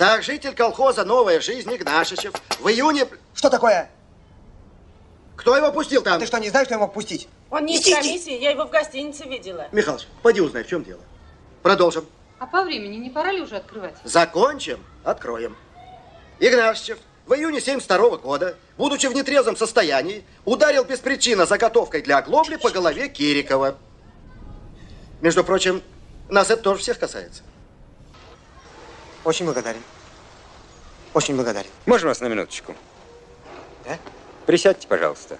Так, житель колхоза «Новая жизнь» Игнашичев в июне... Что такое? Кто его пустил там? Ты что, не знаешь, что я мог пустить? Он не из комиссии, я его в гостинице видела. Михалыч, поди узнай, в чем дело. Продолжим. А по времени не пора ли уже открывать? Закончим, откроем. Игнашичев в июне 72 года, будучи в нетрезвом состоянии, ударил без причины заготовкой для оглобли по голове Кирикова. Между прочим, нас это тоже всех касается. Очень благодарен. Очень благодарен. Можно вас на минуточку? Да? Присядьте, пожалуйста.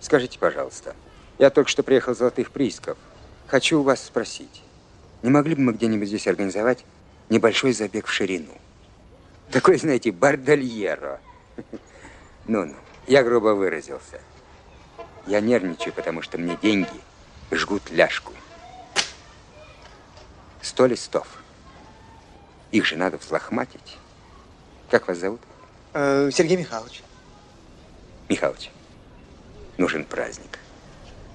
Скажите, пожалуйста, я только что приехал с Золотых приисков. Хочу у вас спросить, не могли бы мы где-нибудь здесь организовать небольшой забег в ширину? Такой, знаете, бардальеро. Ну-ну, я грубо выразился. Я нервничаю, потому что мне деньги жгут ляжку. Сто листов. Их же надо взлохматить. Как вас зовут? Э, Сергей Михайлович. Михалыч, нужен праздник.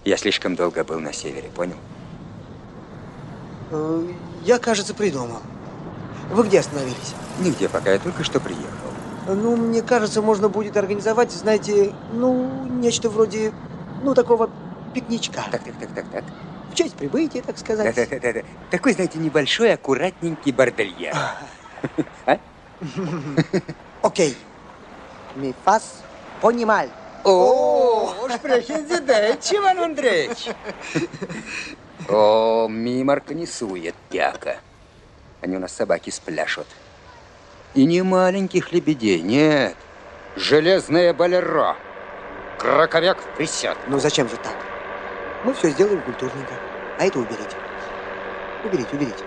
Я слишком долго был на севере, понял? Э, я, кажется, придумал. Вы где остановились? Нигде пока, я только что приехал. Ну, мне кажется, можно будет организовать, знаете, ну, нечто вроде, ну, такого пикничка. Так, так, так, так, так. В честь прибытия, так сказать. Да-да-да. Такой, знаете, небольшой, аккуратненький бордельер. А? Окей. Ми фас понимал. О, sprechen Sie Deutsch, Иван Андреевич. О, мимо организует пяка. Они у нас собаки спляшут. И не маленьких лебедей, нет. Железное болеро. Краковяк в присяд. Ну, зачем же так? Мы все сделаем культурненько. А это уберите. Уберите, уберите.